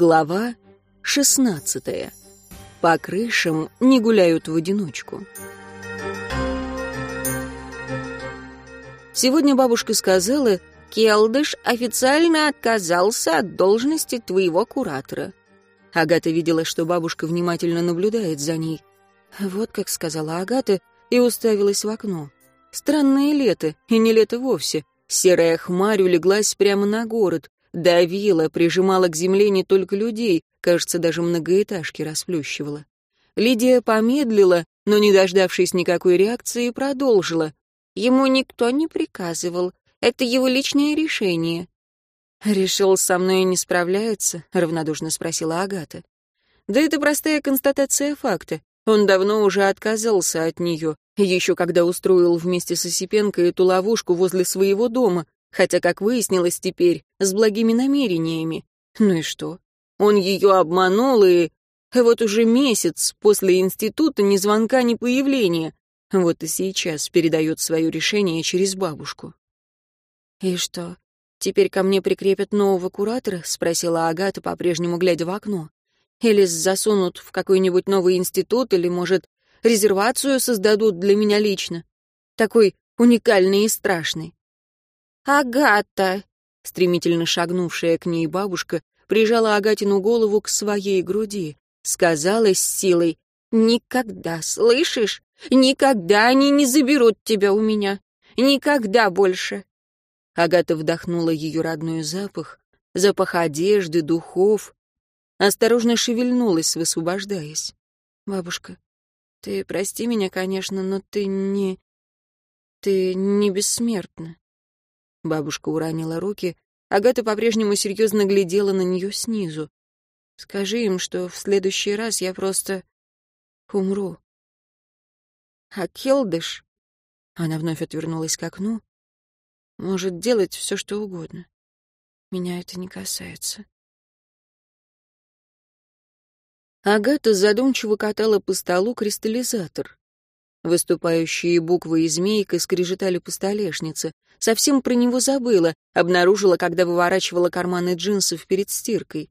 Глава 16. По крышам не гуляют в одиночку. Сегодня бабушка сказала, Келдыш официально отказался от должности твоего куратора. Агата видела, что бабушка внимательно наблюдает за ней. Вот как сказала Агата и уставилась в окно. Странное лето, и не лето вовсе. Серая хмарь улеглась прямо на город, давила, прижимала к земле не только людей, кажется, даже многоэтажки расплющивала. Лидия помедлила, но, не дождавшись никакой реакции, продолжила. Ему никто не приказывал. Это его личное решение. «Решил, со мной не справляется?» — равнодушно спросила Агата. «Да это простая констатация факта. Он давно уже отказался от нее, еще когда устроил вместе с Осипенко эту ловушку возле своего дома, хотя, как выяснилось теперь, с благими намерениями. Ну и что? Он ее обманул, и... Вот уже месяц после института ни звонка, ни появления. Вот и сейчас передает свое решение через бабушку. «И что, теперь ко мне прикрепят нового куратора?» — спросила Агата, по-прежнему глядя в окно. «Или засунут в какой-нибудь новый институт, или, может, резервацию создадут для меня лично. Такой уникальный и страшный. «Агата!» — стремительно шагнувшая к ней бабушка прижала Агатину голову к своей груди. Сказала с силой, «Никогда, слышишь? Никогда они не заберут тебя у меня. Никогда больше!» Агата вдохнула ее родной запах, запах одежды, духов. Осторожно шевельнулась, высвобождаясь. «Бабушка, ты прости меня, конечно, но ты не... Ты не бессмертна. Бабушка уронила руки. Агата по-прежнему серьезно глядела на нее снизу. Скажи им, что в следующий раз я просто умру. А Келдыш... Она вновь отвернулась к окну. Может делать все, что угодно. Меня это не касается. Агата задумчиво катала по столу кристаллизатор. Выступающие буквы и змейка скрежетали по столешнице. Совсем про него забыла, обнаружила, когда выворачивала карманы джинсов перед стиркой.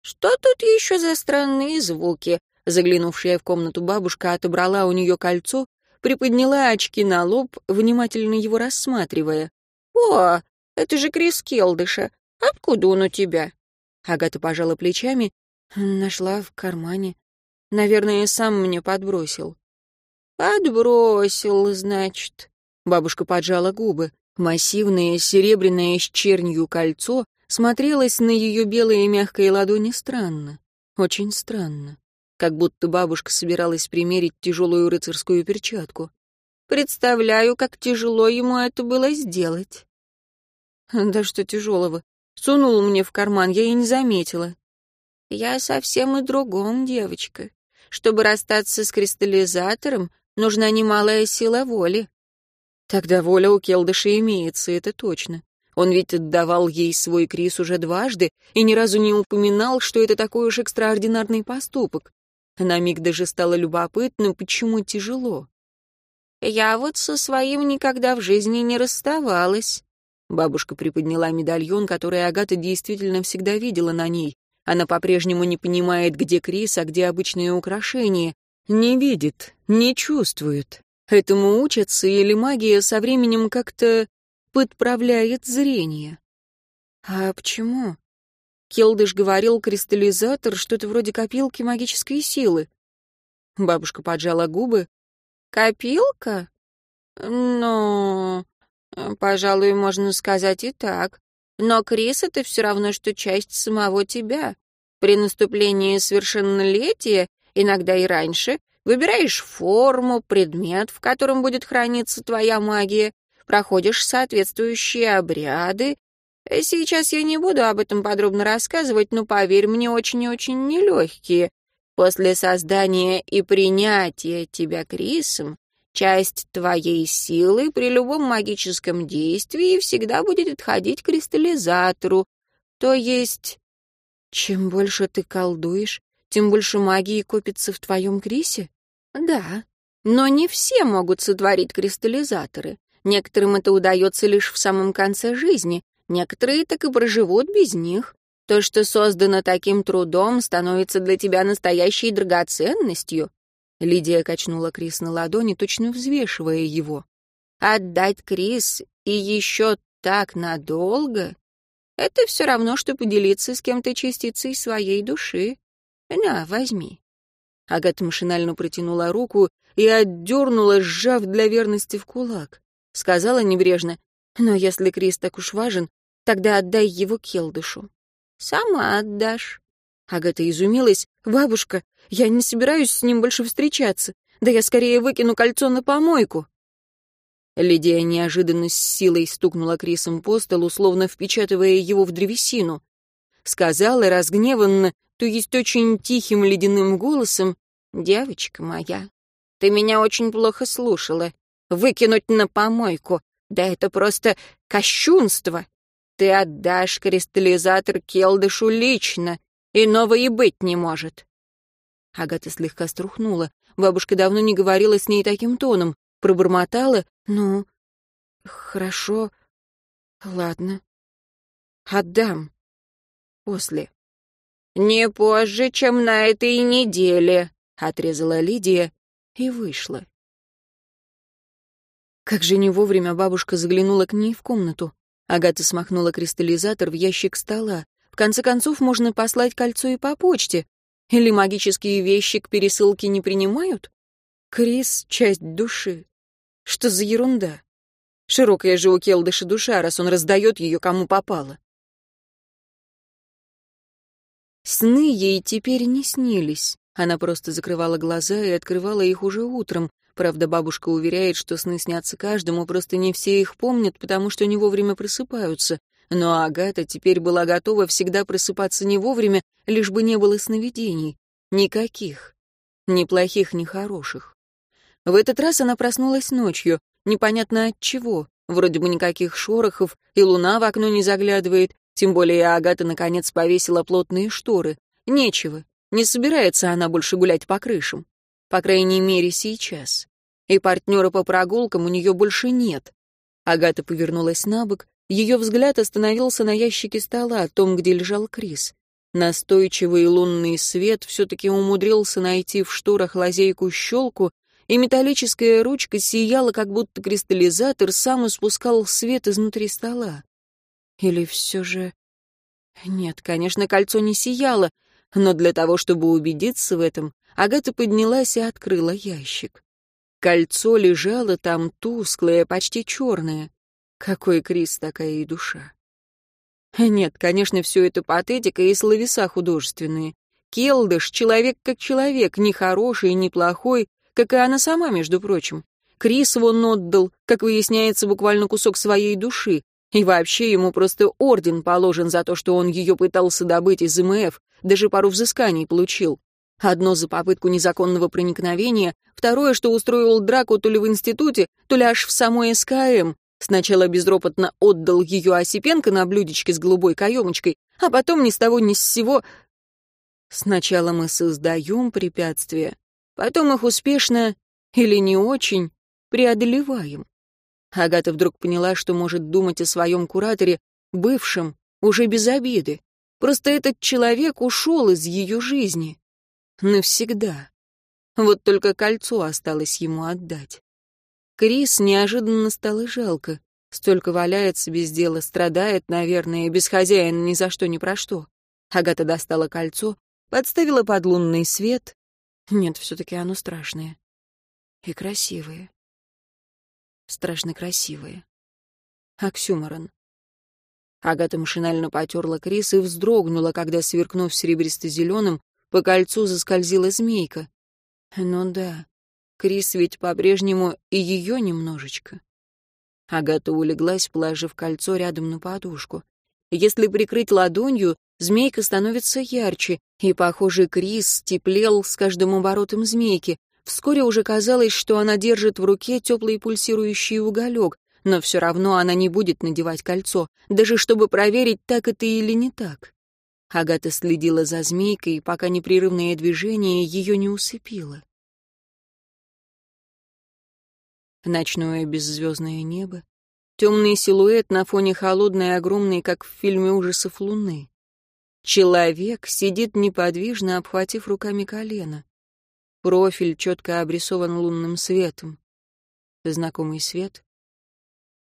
«Что тут еще за странные звуки?» Заглянувшая в комнату бабушка отобрала у нее кольцо, приподняла очки на лоб, внимательно его рассматривая. «О, это же Крис Келдыша. Откуда он у тебя?» Агата пожала плечами Нашла в кармане. Наверное, сам мне подбросил. Подбросил, значит. Бабушка поджала губы. Массивное, серебряное с чернью кольцо смотрелось на ее белые мягкие ладони странно. Очень странно. Как будто бабушка собиралась примерить тяжелую рыцарскую перчатку. Представляю, как тяжело ему это было сделать. Да что тяжелого. Сунул мне в карман, я и не заметила. Я совсем и другом, девочка. Чтобы расстаться с кристаллизатором, нужна немалая сила воли. Тогда воля у Келдыша имеется, это точно. Он ведь отдавал ей свой Крис уже дважды и ни разу не упоминал, что это такой уж экстраординарный поступок. На миг даже стало любопытно, почему тяжело. «Я вот со своим никогда в жизни не расставалась». Бабушка приподняла медальон, который Агата действительно всегда видела на ней. Она по-прежнему не понимает, где Крис, а где обычные украшения. Не видит, не чувствует. Этому учатся или магия со временем как-то подправляет зрение. А почему? Келдыш говорил, кристаллизатор — что-то вроде копилки магической силы. Бабушка поджала губы. «Копилка? Ну, пожалуй, можно сказать и так. Но Крис — это все равно, что часть самого тебя. При наступлении совершеннолетия, иногда и раньше, выбираешь форму, предмет, в котором будет храниться твоя магия, проходишь соответствующие обряды. Сейчас я не буду об этом подробно рассказывать, но, поверь мне, очень и очень нелегкие. После создания и принятия тебя Крисом, Часть твоей силы при любом магическом действии всегда будет отходить кристаллизатору. То есть, чем больше ты колдуешь, тем больше магии копится в твоем Крисе? Да. Но не все могут сотворить кристаллизаторы. Некоторым это удается лишь в самом конце жизни, некоторые так и проживут без них. То, что создано таким трудом, становится для тебя настоящей драгоценностью. Лидия качнула Крис на ладони, точно взвешивая его. Отдать Крис и еще так надолго — это все равно, что поделиться с кем-то частицей своей души. На, возьми. Агата машинально протянула руку и отдернула, сжав для верности в кулак. Сказала небрежно, «Но если Крис так уж важен, тогда отдай его Келдышу». «Сама отдашь». Агата изумилась. «Бабушка, я не собираюсь с ним больше встречаться. Да я скорее выкину кольцо на помойку». Лидия неожиданно с силой стукнула Крисом по столу, словно впечатывая его в древесину. Сказала разгневанно, то есть очень тихим ледяным голосом, «Девочка моя, ты меня очень плохо слушала. Выкинуть на помойку, да это просто кощунство. Ты отдашь кристаллизатор Келдышу лично, иного и быть не может». Агата слегка струхнула. Бабушка давно не говорила с ней таким тоном. Пробормотала. «Ну, хорошо, ладно. Отдам. После». «Не позже, чем на этой неделе», — отрезала Лидия и вышла. Как же не вовремя бабушка заглянула к ней в комнату. Агата смахнула кристаллизатор в ящик стола. В конце концов, можно послать кольцо и по почте. Или магические вещи к пересылке не принимают? Крис — часть души. Что за ерунда? Широкая же у Келдыша душа, раз он раздает ее кому попало. Сны ей теперь не снились. Она просто закрывала глаза и открывала их уже утром. Правда, бабушка уверяет, что сны снятся каждому, просто не все их помнят, потому что не вовремя просыпаются. Но Агата теперь была готова всегда просыпаться не вовремя, лишь бы не было сновидений. Никаких. Ни плохих, ни хороших. В этот раз она проснулась ночью, непонятно от чего. Вроде бы никаких шорохов, и луна в окно не заглядывает, тем более Агата наконец повесила плотные шторы. Нечего. Не собирается она больше гулять по крышам. По крайней мере, сейчас. И партнера по прогулкам у нее больше нет. Агата повернулась на бок. Ее взгляд остановился на ящике стола, том, где лежал Крис. Настойчивый лунный свет все-таки умудрился найти в шторах лазейку-щелку, и металлическая ручка сияла, как будто кристаллизатор сам испускал свет изнутри стола. Или все же... Нет, конечно, кольцо не сияло, но для того, чтобы убедиться в этом, Агата поднялась и открыла ящик. Кольцо лежало там тусклое, почти черное. Какой Крис, такая и душа. Нет, конечно, все это патетика и словеса художественные. Келдыш — человек как человек, не хороший, не плохой, как и она сама, между прочим. Крис вон отдал, как выясняется, буквально кусок своей души, и вообще ему просто орден положен за то, что он ее пытался добыть из МФ, даже пару взысканий получил. Одно за попытку незаконного проникновения, второе, что устроил драку то ли в институте, то ли аж в самой СКМ. Сначала безропотно отдал ее Осипенко на блюдечке с голубой каемочкой, а потом ни с того ни с сего... Сначала мы создаем препятствия, потом их успешно или не очень преодолеваем. Агата вдруг поняла, что может думать о своем кураторе, бывшем, уже без обиды. Просто этот человек ушел из ее жизни. Навсегда. Вот только кольцо осталось ему отдать. Крис неожиданно стало жалко. Столько валяется без дела, страдает, наверное, без хозяина ни за что ни про что. Агата достала кольцо, подставила под лунный свет. Нет, все-таки оно страшное. И красивое страшно красивые. Оксюморон. Агата машинально потерла Крис и вздрогнула, когда, сверкнув серебристо-зеленым, по кольцу заскользила змейка. Ну да, Крис ведь по-прежнему и ее немножечко. Агата улеглась, положив кольцо рядом на подушку. Если прикрыть ладонью, змейка становится ярче, и, похоже, Крис теплел с каждым оборотом змейки, Вскоре уже казалось, что она держит в руке теплый пульсирующий уголек, но все равно она не будет надевать кольцо, даже чтобы проверить, так это или не так. Агата следила за змейкой, пока непрерывное движение ее не усыпило. Ночное беззвездное небо, темный силуэт на фоне холодной, огромной, как в фильме ужасов, луны. Человек сидит неподвижно, обхватив руками колено. Профиль четко обрисован лунным светом. Знакомый свет,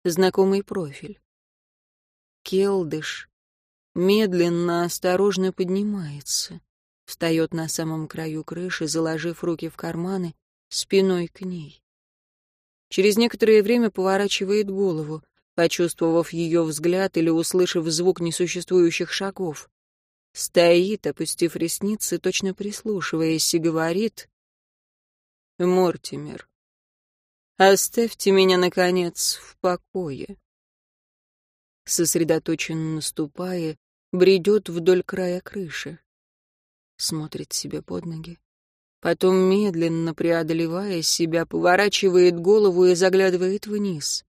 знакомый профиль. Келдыш медленно, осторожно поднимается, встает на самом краю крыши, заложив руки в карманы, спиной к ней. Через некоторое время поворачивает голову, почувствовав ее взгляд или услышав звук несуществующих шагов. Стоит, опустив ресницы, точно прислушиваясь, и говорит «Мортимер, оставьте меня, наконец, в покое». Сосредоточенно наступая, бредет вдоль края крыши. Смотрит себе под ноги. Потом, медленно преодолевая себя, поворачивает голову и заглядывает вниз.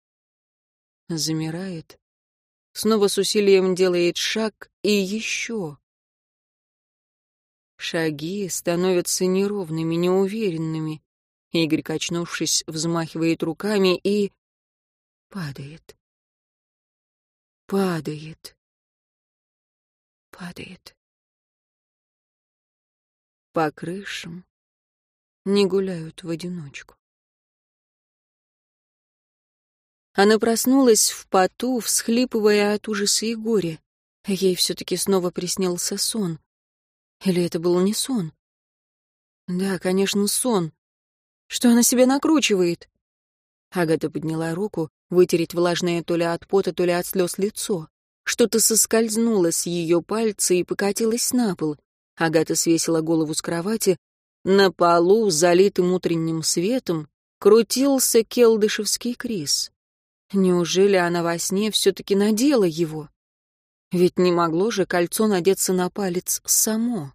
Замирает. Снова с усилием делает шаг и еще. Шаги становятся неровными, неуверенными. Игорь, качнувшись, взмахивает руками и... падает. Падает. Падает. По крышам не гуляют в одиночку. Она проснулась в поту, всхлипывая от ужаса и горя. Ей все-таки снова приснился сон. Или это был не сон? Да, конечно, сон. Что она себя накручивает? Агата подняла руку, вытереть влажное то ли от пота, то ли от слез лицо. Что-то соскользнуло с ее пальца и покатилось на пол. Агата свесила голову с кровати. На полу, залитым утренним светом, крутился келдышевский Крис. Неужели она во сне все-таки надела его? Ведь не могло же кольцо надеться на палец само.